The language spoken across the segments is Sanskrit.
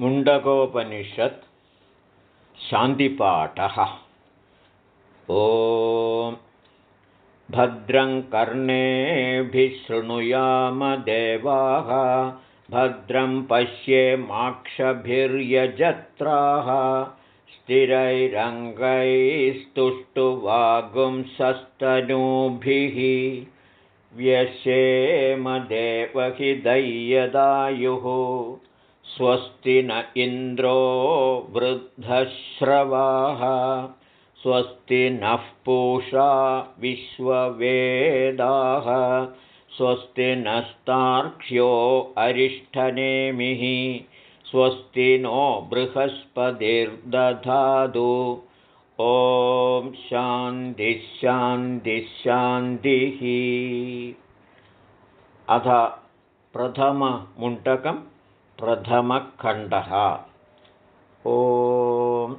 मुण्डकोपनिषत् शान्तिपाठः। ॐ भद्रं कर्णेऽभिशृणुयामदेवाः भद्रं पश्येमाक्षभिर्यजत्राः स्थिरैरङ्गैस्तुष्टुवागुंसस्तनूभिः व्यशेमदेवहिदय्यदायुः स्वस्ति न इन्द्रो वृद्धश्रवाः स्वस्ति नः पूषा विश्ववेदाः स्वस्ति नस्तार्क्ष्यो अरिष्ठनेमिः स्वस्ति नो बृहस्पतिर्दधातु। ॐ शान्तिः अथ प्रथममुण्टकं प्रथमखण्डः। ॐ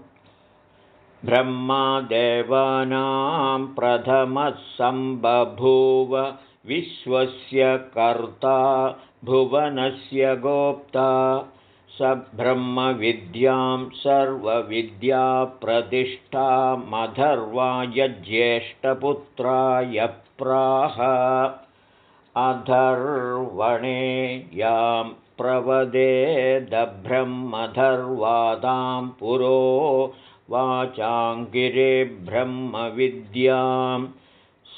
ब्रह्मादेवानां प्रथमः सम्बभूव विश्वस्य कर्ता भुवनस्य गोप्ता स ब्रह्मविद्यां सर्वविद्याप्रतिष्ठामधर्वाय ज्येष्ठपुत्राय प्राह अधर्वणे यां प्रवदेदब्रह्मधर्वादां पुरो वाचाङ्गिरे ब्रह्मविद्यां।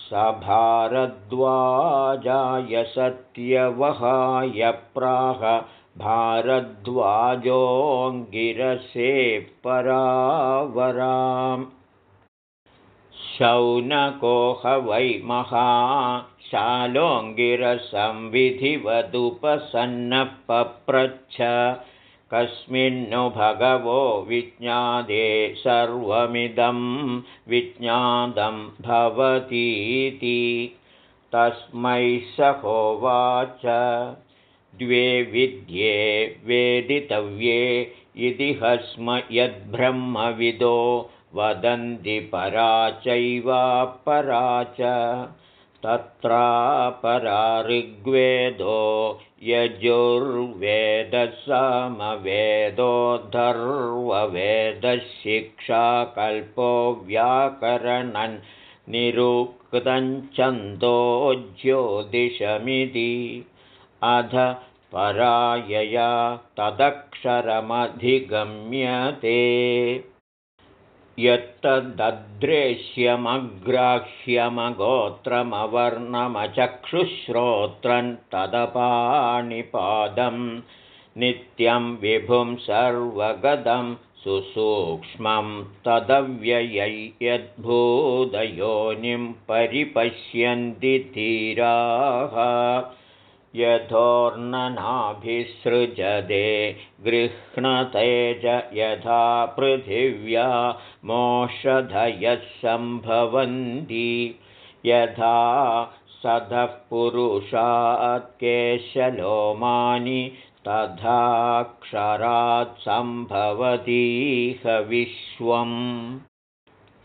सभारद्वाजाय सत्यवहाय प्राह भारद्वाजोऽङ्गिरसे परावराम् शौनकोह वै महाशालोऽङ्गिरसंविधिवदुपसन्नः पप्रच्छ कस्मिन्नु भगवो विज्ञादे सर्वमिदं विज्ञातं भवतीति। तस्मै स होवाच द्वे विद्ये वेदितव्ये इति हस्म यद्ब्रह्मविदो वदन्ति परा चैवापरा च। तत्रापरा ऋग्वेदो यजुर्वेदसमवेदोद्धर्ववेदशिक्षाकल्पो व्याकरणन् निरुक्तञ्छन्दो ज्योतिषमिति। अध परायया तदक्षरमधिगम्यते यत्तददृश्यमग्राह्यमगोत्रमवर्णमचक्षुश्रोत्रं तदपाणिपादं नित्यं विभुं सर्वगदं सुसूक्ष्मं तदव्ययै यद्भूतयोनिं परिपश्यन्ति धीराः यथोर्ननाभिसृजदे गृह्णते च यथा पृथिव्या मोषधयः सम्भवन्ति यथा सधः पुरुषात् केशलोमानि तथाक्षरात् सम्भवतीह विश्वम्।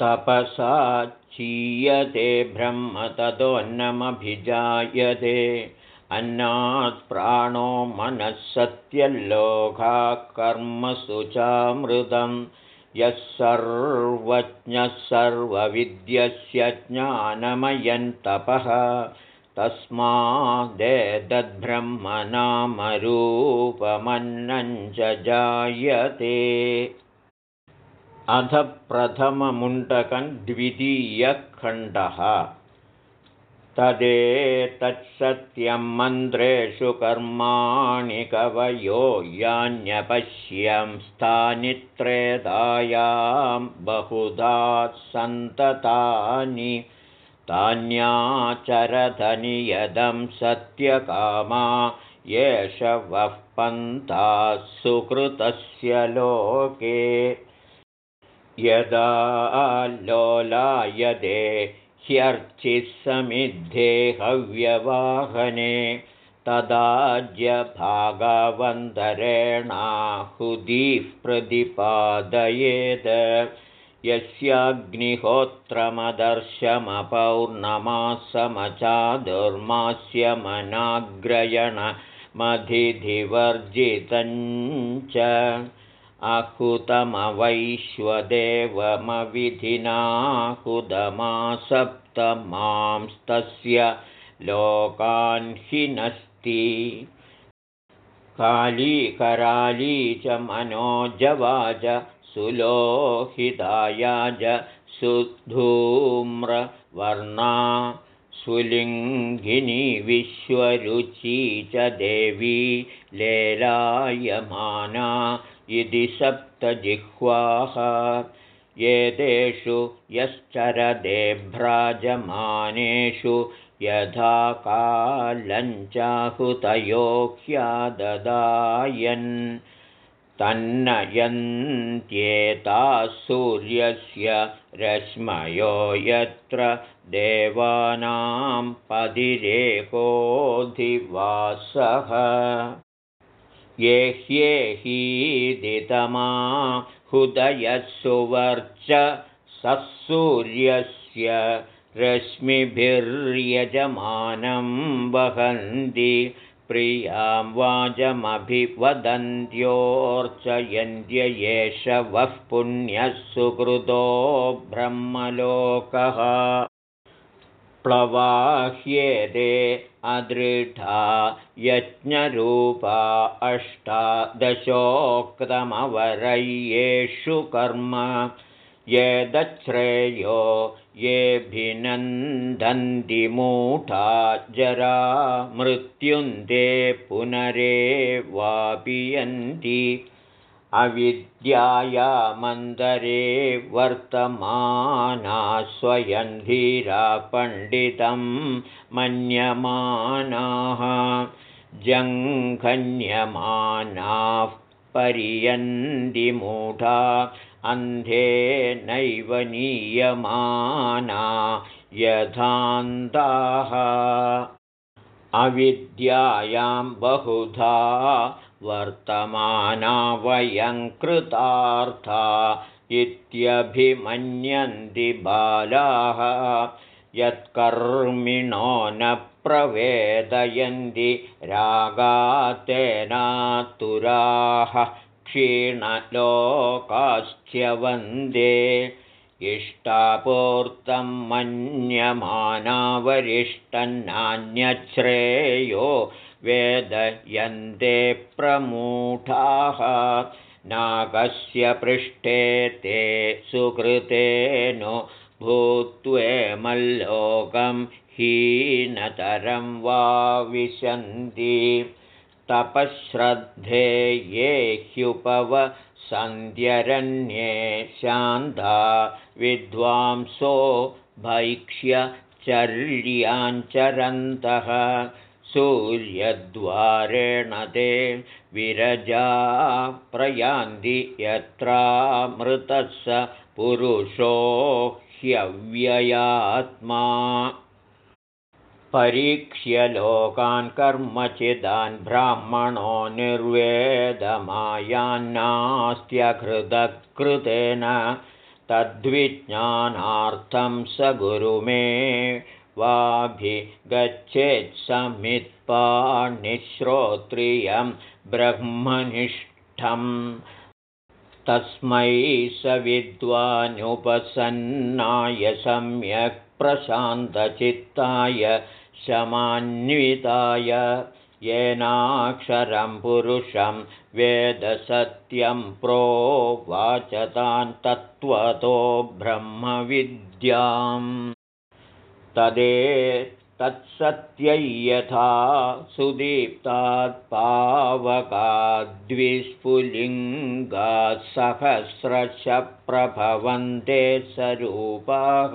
तपसा चीयते ब्रह्म ततोन्नमभिजायते अन्नात् प्राणो मनः सत्यल्लोका कर्मसु चामृतं यः सर्वज्ञः सर्वविद्यस्य ज्ञानमयन्तपः च जायते अध प्रथममुण्डकं द्वितीयखण्डः तदेतत्सत्यं मन्त्रेषु कर्माणि कवयो यान्यपश्यं स्थानित्रेदायां बहुधा सन्ततानि तान्याचरधनियदं सत्यकामा एष वः पन्थाः सुकृतस्य लोके। यदा लोलायदे ह्यर्चिः समिद्धे हव्यवाहने तदाज्यभागवन्दरेणाहुदीः प्रतिपादयेत् यस्याग्निहोत्रमदर्शमपौर्णमासमचादुर्मास्यमनाग्रयण मधिधिवर्जितञ्च अहुतमवैश्वदेवमविधिनाहुदमासप्तमांस्तस्य लोकान् हि नस्ति काली कराली च मनोजवाज सुलोहितायाज सुधूम्रवर्णा सुलिङ्गिनी विश्वरुची च देवी लेलायमाना इति सप्तजिह्वाः। एतेषु यश्चरदेभ्राजमानेषु यथा कालञ्चाहुतयो ह्याददायन् तन्नयन्त्येताः सूर्यस्य रश्मयो यत्र देवानां पदिरेकोऽधिवासः ये ह्येहीदितमा हुदयः सुवर्च ससूर्यस्य रश्मिभिर्यजमानं वहन्ति प्रियां वाजमभिवदन्त्योऽर्चयन्त्य एष वः पुण्यः सुकृतो ब्रह्मलोकः प्लवाह्येदे अदृढा यज्ञरूपा अष्टादशोक्तमवरय्येषु कर्म। यदच्छ्रेयो येऽभिनन्दन्ति मूढा जरा मृत्युन्ते पुनरेवापियन्ति अविद्याया मन्दरे वर्तमाना स्वयं धीरा पण्डितं मन्यमानाः जङ्घन्यमानाः पर्यन्ति मूढा अन्धे नैव नीयमाना यथान्ताः अविद्यायां बहुधा वर्तमाना वयङ्कृतार्था इत्यभिमन्यन्ति बालाः। यत्कर्मिणो न प्रवेदयन्ति रागातेनातुराः क्षीणलोकाश्च्यवन्दे इष्टापूर्तं मन्यमानावरिष्टन्नान्यच्छ्रेयो वेदयन्ते प्रमूढाः नागस्य पृष्ठे ते सुकृतेनो भूत्वेमल्लोकं हीनतरं वा विशन्ति। तपःश्रद्धे ये ह्युपवसन्ध्यरण्ये शान्ता विद्वांसो भैक्ष्यचर्याञ्चरन्तः सूर्यद्वारेण ते विरजा प्रयान्ति यत्रामृतः स पुरुषो ह्यव्ययात्मा परीक्ष्य लोकान् कर्मचिदान् ब्राह्मणो निर्वेदमायान्नास्त्यहृदकृतेन तद्विज्ञानार्थं स गुरुमे वाभिगच्छेत्समित्पाणिश्रोत्रियं ब्रह्मनिष्ठम्। तस्मै स विद्वानुपसन्नाय सम्यक् प्रशान्तचित्ताय शमान्विताय येनाक्षरं पुरुषं वेदसत्यं प्रोवाचतान् तत्त्वतो ब्रह्मविद्याम्। तदे तत्सत्यै यथा सुदीप्तात्पावकाद्विस्फुलिङ्गात्सहस्रशप्रभवन्ते स्वरूपाः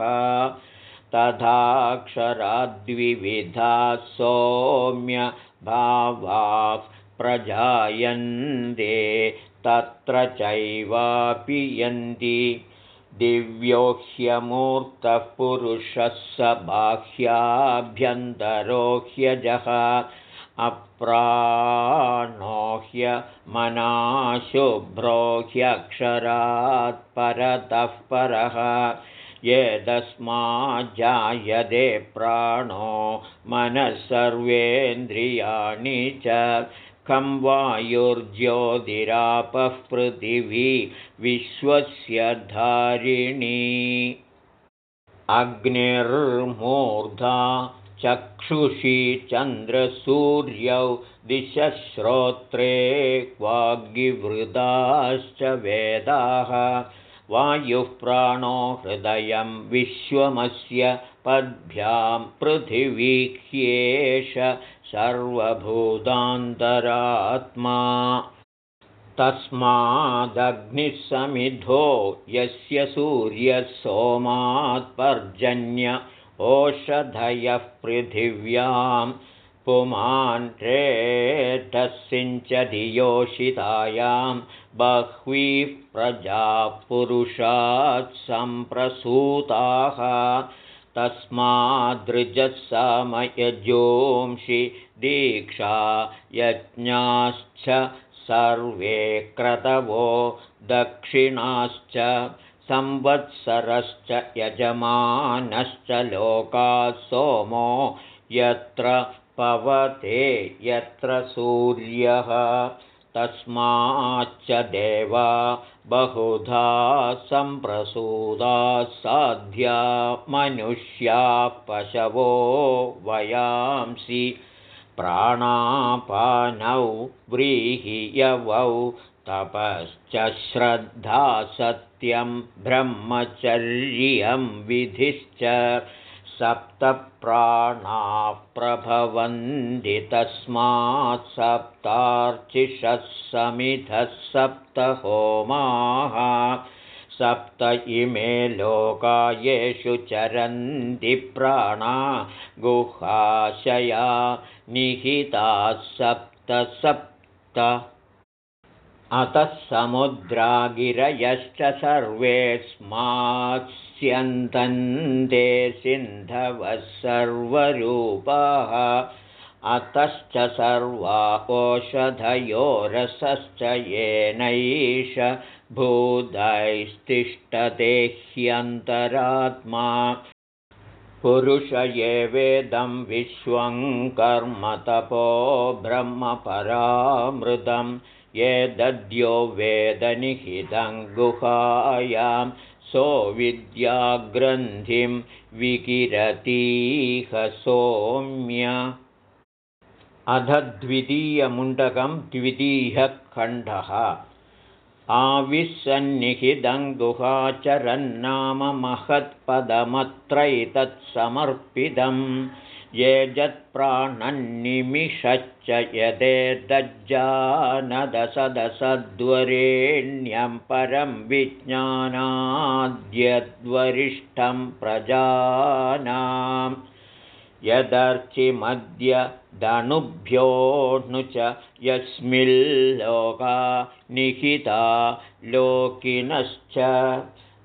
तथाक्षराद्विविधा सौम्यभावाः प्रजायन्ते तत्र चैवापि यन्ति। दिव्यो ह्यमूर्तः पुरुषः स बाह्याभ्यन्तरो ह्यजः अप्राणो ह्यमनाशुभ्रो ह्यक्षरात् परतः परः यदस्माज्जायते प्राणो मनः सर्वेन्द्रियाणि च खं वायुर्ज्योतिरापः पृथिवी विश्वस्य धारिणी। अग्निर्मूर्धा चक्षुषी चन्द्रसूर्यौ दिशश्रोत्रे वाग्विवृताश्च वेदाः वायुः प्राणो हृदयं विश्वमस्य पद्भ्यां पृथिवीह्येष सर्वभूतान्तरात्मा। तस्मादग्निः समिधो यस्य सूर्यसोमात्पर्जन्य ओषधयः पृथिव्यां पुमान् रेतसिञ्चधियोषितायां बह्वीः प्रजापुरुषात् सम्प्रसूताः। तस्मादृजसमयजोंषि दीक्षा यज्ञाश्च सर्वे क्रतवो दक्षिणाश्च संवत्सरश्च यजमानश्च लोकात् सोमो यत्र पवते यत्र सूर्यः तस्माच्च देवा बहुधा सम्प्रसूदा साध्या मनुष्या पशवो वयांसि प्राणापानौ व्रीहियवौ तपश्च श्रद्धा सत्यं ब्रह्मचर्यं विधिश्च सप्तप्राणाः प्रभवन्ति तस्मात् सप्तार्चिषः समिधः सप्तहोमाः। सप्त इमे लोका येषु चरन्ति प्राणा गुहाशया निहिताः सप्त सप्त अतः समुद्रागिरयश्च सर्वेऽस्मात्स्यन्तन्ते सिन्धवः सर्वरूपाः। अतश्च सर्वा ओषधयोरसश्च येनैष भूतैस्तिष्ठते ह्यन्तरात्मा पुरुष वेदं विश्वं कर्मतपो ब्रह्मपरामृतं ये दद्यो वेदनिहितं गुहायां सोविद्याग्रन्थिं विकिरतीह सौम्य। अध द्वितीयमुण्डकं द्वितीयः खण्डः आविस्सन्निहितं गुहाचरन्नाम महत्पदमत्रैतत्समर्पितं ये जत्प्राणन्निमिषच्च यदेतज्जानदसदसद्वरेण्यं परं विज्ञानाद्यद्वरिष्ठं प्रजानाम्। यदर्चिमद्य दणुभ्योऽनु च यस्मिल्लोका निहिता लोकिनश्च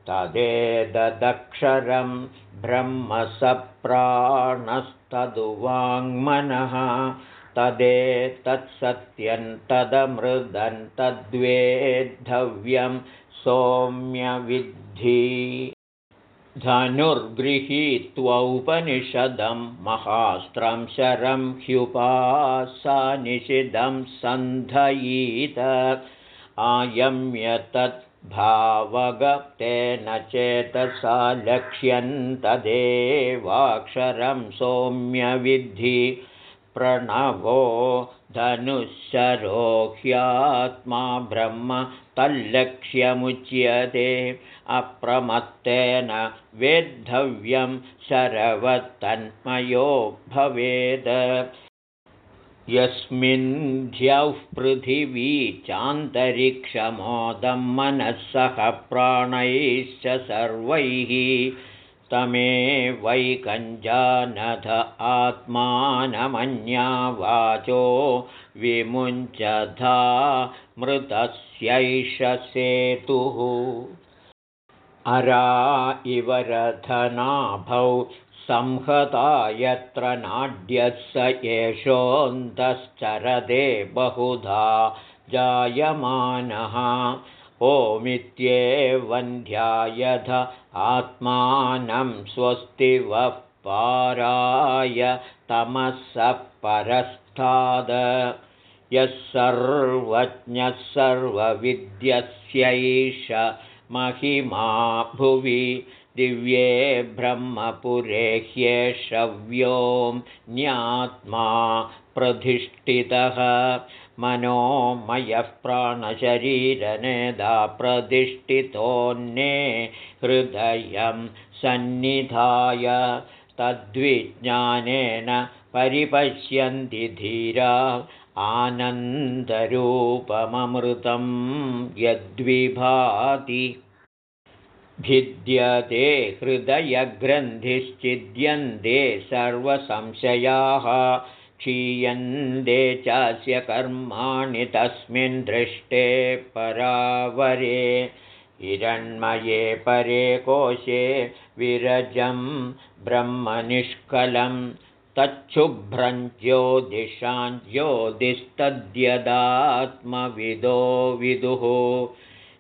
तदेतदक्षरं ब्रह्मसप्राणस्तदुवाङ्मनः तदेतत्सत्यं तदमृदं तद्वेद्धव्यं सौम्यविद्धि। धनुर्गृहीत्वौपनिषदं महास्त्रं शरं ह्युपासानिषिदं सन्धयीत आयम्यतद्भावगतेन चेतसा लक्ष्यन्तदेवाक्षरं सौम्यविद्धि प्रणवो धनुःशरो ह्यात्मा ब्रह्म तल्लक्ष्यमुच्यते अप्रमत्तेन वेद्धव्यं शरवत्तन्मयो भवेद् यस्मिन् ध्यौः पृथिवी चान्तरिक्षमोदं मनःसह प्राणैश्च सर्वैः तमे वैकञ्जानथ आत्मानमन्या वाचो विमुञ्चधा मृतस्यैष सेतुः। अरा इव रथनाभौ संहता यत्र नाड्यः स एषोऽन्तश्चरदे बहुधा जायमानः। ओमित्येवन्ध्यायध आत्मानं स्वस्तिवः पाराय तमसः परस्ताद यः सर्वज्ञः सर्वविद्यस्यैष महिमा भुवि दिव्ये ब्रह्मपुरे ह्येषव्यों ज्ञात्मा प्रतिष्ठितः। मनोमयः प्राणशरीरनेदा प्रतिष्ठितोऽन्ये हृदयं सन्निधाय तद्विज्ञानेन परिपश्यन्ति धीरा आनन्दरूपममृतं यद्विभाति भिद्यते हृदयग्रन्थिश्चिद्यन्ते सर्वसंशयाः क्षीयन्ते चास्य कर्माणि तस्मिन् दृष्टे परावरे हिरण्मये परे कोशे विरजं ब्रह्मनिष्कलं तच्छुभ्रं ज्योतिषां ज्योतिस्तद्यदात्मविदो विदुः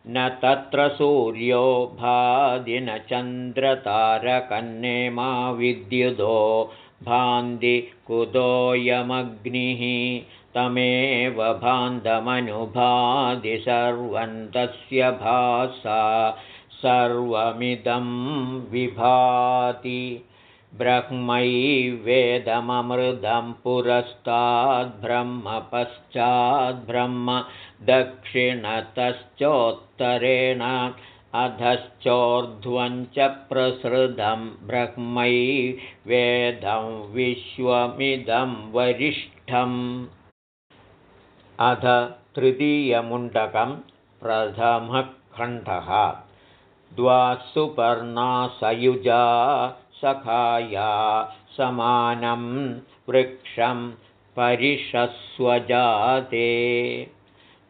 न तत्र सूर्यो भादि न चन्द्रतारकन्नेमा विद्युदो भान्ति कुतोऽयमग्निः तमेव भान्दमनुभाति सर्वं तस्य भासा सर्वमिदं विभाति ब्रह्मैवेदममृदं पुरस्ताद्ब्रह्मपश्चाद्ब्रह्म दक्षिणतश्चोत्तरेण अधश्चोर्ध्वं च प्रसृतं ब्रह्मै वेदं विश्वमिदं वरिष्ठम्। अध तृतीयमुण्डकं प्रथमः खण्डः द्वासुपर्णासयुजा सखाया समानं वृक्षं परिषस्वजाते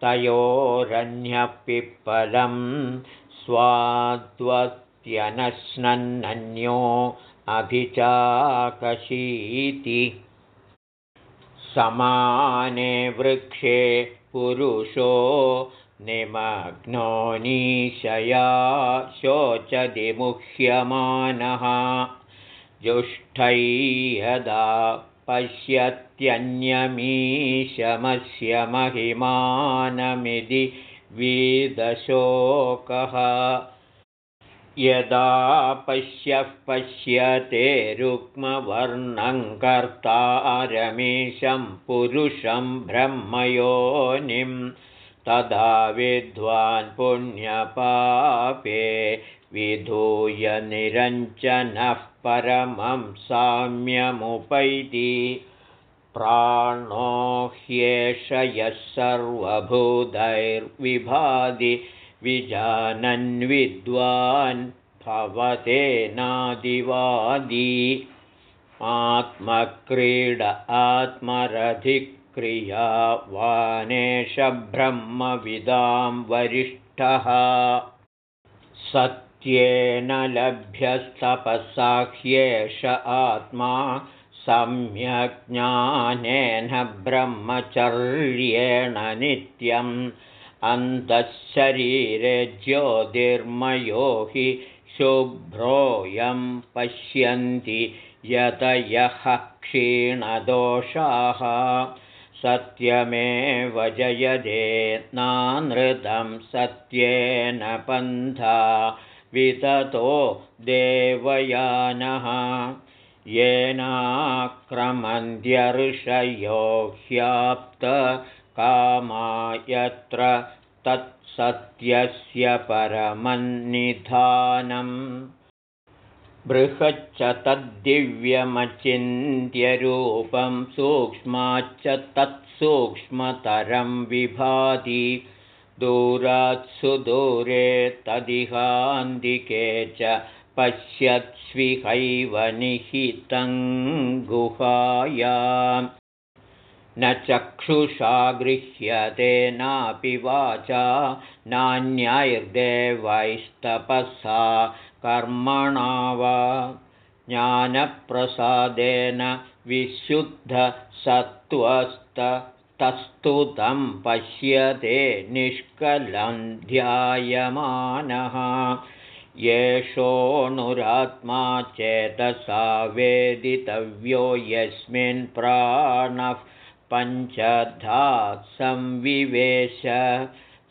तयोरन्यपिप्पलं स्वाद्वत्यनश्नन्यो अभिचाकशीति। समाने वृक्षे पुरुषो निमग्नोनीशया शोचदिमुह्यमानः। जुष्टै यदा पश्यत्यन्यमीशमस्य महिमानमिति वेदशोकः यदा पश्यः पश्यते रुक्मवर्णं कर्तारमेशं पुरुषं ब्रह्मयोनिं तदा विद्वान् पुण्यपापे विधूय निरञ्जनः परमं साम्यमुपैति प्राणो ह्येष यः सर्वभूतैर्विभाति विजानन्विद्वान् भवतेनादिवादी आत्मक्रीड आत्मरधिक्रियावानेश ब्रह्मविदां वरिष्ठः सत्येन लभ्यस्तपसाह्येष आत्मा सम्यग्ज्ञानेन ब्रह्मचर्येण नित्यम्। अन्तःशरीरे ज्योतिर्मयो हि शुभ्रोऽयं पश्यन्ति यतयः क्षीणदोषाः। सत्यमेव जयदे नानृतं सत्येन पन्था विततो देवयानः। येनाक्रमन्त्यर्षयो ह्याप्तकामा यत्र तत्सत्यस्य परमन्निधानम्। बृहच्च तद्दिव्यमचिन्त्यरूपं सूक्ष्माच्च तत्सूक्ष्मतरं विभाति दूरात्सुदूरे तदिहान्दिके च पश्यत्स्विहैव निहितं गुहायाम्। न चक्षुषा गृह्यते नापि वाचा नान्यैर्देवैस्तपसा कर्मणा वा। ज्ञानप्रसादेन विशुद्धसत्त्वस्तत्त्वमोक्षाय तस्तुतं पश्यते निष्कलं ध्यायमानः येषोऽनुरात्मा चेतसा वेदितव्यो यस्मिन् प्राणः पञ्चधा संविवेश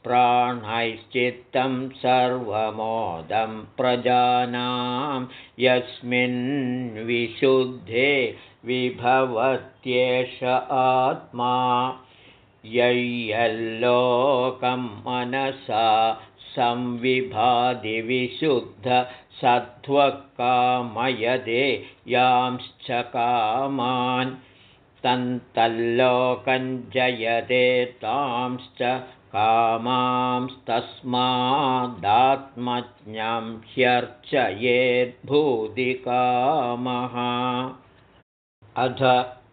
प्राणैश्चित्तं सर्वमोदं प्रजानां यस्मिन् विशुद्धे विभवत्येष आत्मा। यय्यल्लोकं मनसा संविभादिविशुद्धसत्त्वकामयदे यांश्च कामान्। तन्तल्लोकञ्जयते तांश्च कामांस्तस्मादात्मज्ञं ह्यर्चयेद्भूतिकामः। अथ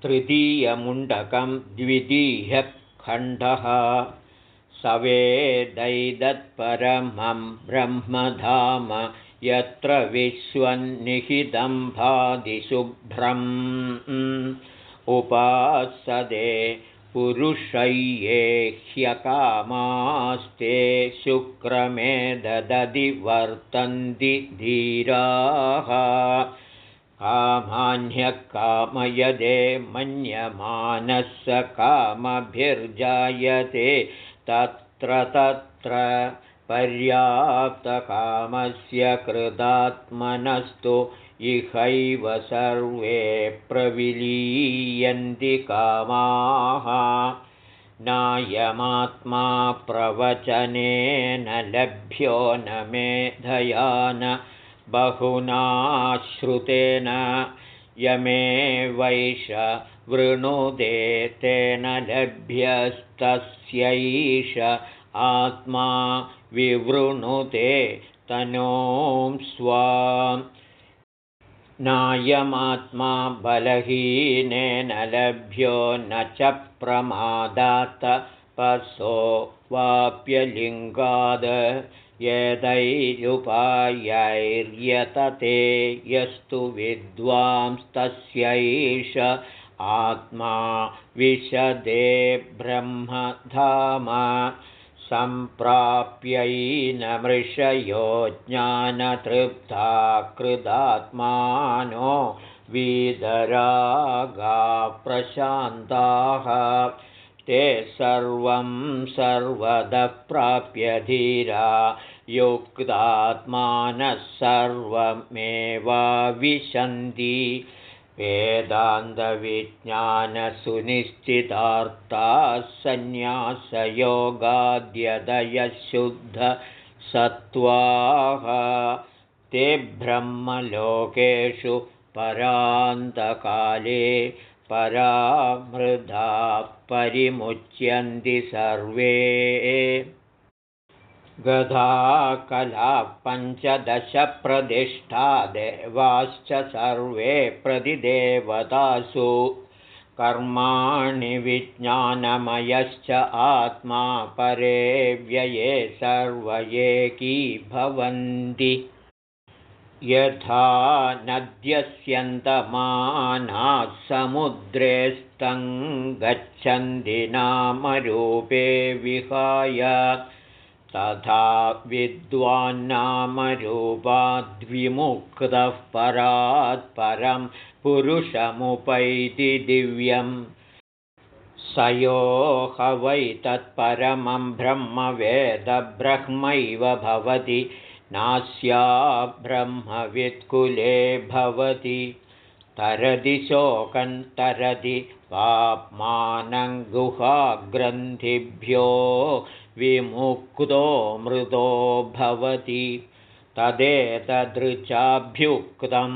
तृतीयमुण्डकं द्वितीयः खण्डः सवेदैदत्परमं ब्रह्मधाम यत्र विश्वन्निहितं भादिशुभ्रम् उपासदे पुरुषय्ये ह्यकामास्ते शुक्रमे ददति वर्तन्ति धीराः। कामान्यः कामयदे मन्यमानः स कामभिर्जायते तत्र तत्र पर्याप्तकामस्य कृतात्मनस्तु इहैव सर्वे प्रविलीयन्ति कामाः। नायमात्मा प्रवचनेन लभ्यो न मेधया न बहुना श्रुतेन यमे वैष वृणुदे तेन लभ्यस्तस्यैष। आत्मा विवृणुते तनों स्वाम् नायमात्मा बलहीनेन लभ्यो न च प्रमादात् पशो वाप्यलिङ्गाद् यदैरुपायैर्यतते यस्तु विद्वांस्तस्यैष आत्मा विशदे ब्रह्मधाम सम्प्राप्यैनमृषयो ज्ञानतृप्ता कृदात्मानो प्रशान्ताः। ते सर्वं सर्वतः प्राप्य धीरा युक्तात्मानः सर्वमेवाविशन्ति वेदान्तविज्ञानसुनिश्चितार्ताः सन्न्यासयोगाद्यदयशुद्धसत्त्वाः ते ब्रह्मलोकेषु परान्तकाले परामृधा परिमुच्यन्ति सर्वे गधा कला पञ्चदशप्रदिष्ठा देवाश्च सर्वे प्रतिदेवतासु। कर्माणि विज्ञानमयश्च आत्मा परे व्यये सर्व एकी भवन्ति। यथा नद्यस्यन्तमानाः समुद्रेस्तं गच्छन्ति नामरूपे विहाय तथा विद्वान्नामरूपाद्विमुक्तः परात् परं पुरुषमुपैति दिव्यम्। स यो ह वै तत्परमं ब्रह्मवेदब्रह्मैव भवति नास्या ब्रह्मवित्कुले भवति। तरति शोकन्तरति पाप्मानं गुहाग्रन्थिभ्यो विमुक्तो मृदो भवति। तदेतदृचाभ्युक्तं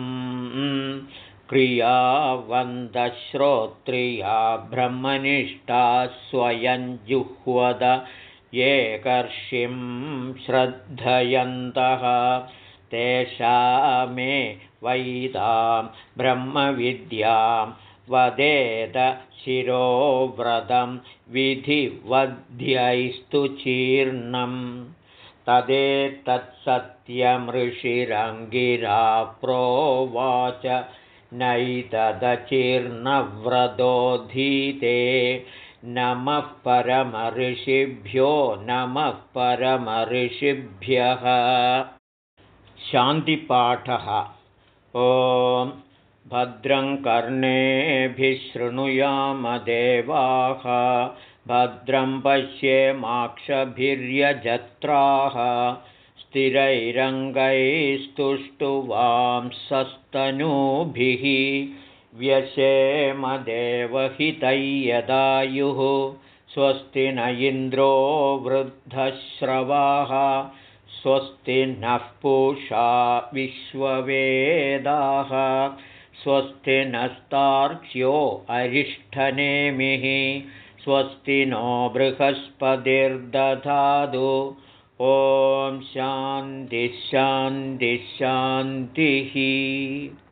क्रियावन्तश्रोत्रिया ब्रह्मनिष्ठा स्वयं जुह्वद ये कर्षिं श्रद्धयन्तः। तेषा मे वैदां ब्रह्मविद्यां वदेत शिरोव्रतं विधिवध्यैस्तु चीर्णं तदेतत्सत्यमृषिरङ्गिरा प्रोवाच नैतदचीर्णव्रतोऽधीते। नमः परमऋषिभ्यो नमः परमऋषिभ्यः। शान्तिपाठः। ॐ भद्रं कर्णेभिशृणुयामदेवाः भद्रं पश्येमाक्षभिर्यजत्राः स्थिरैरङ्गैस्तुष्टुवांसस्तनूभिः व्यशेमदेवहितैयदायुः स्वस्ति न इन्द्रो वृद्धश्रवाः स्वस्ति नः पूषा विश्ववेदाः स्वस्ति नस्तार्क्ष्यो अरिष्ठनेमिः स्वस्ति नो बृहस्पतिर्दधातु। ॐ शान्तिः शान्तिः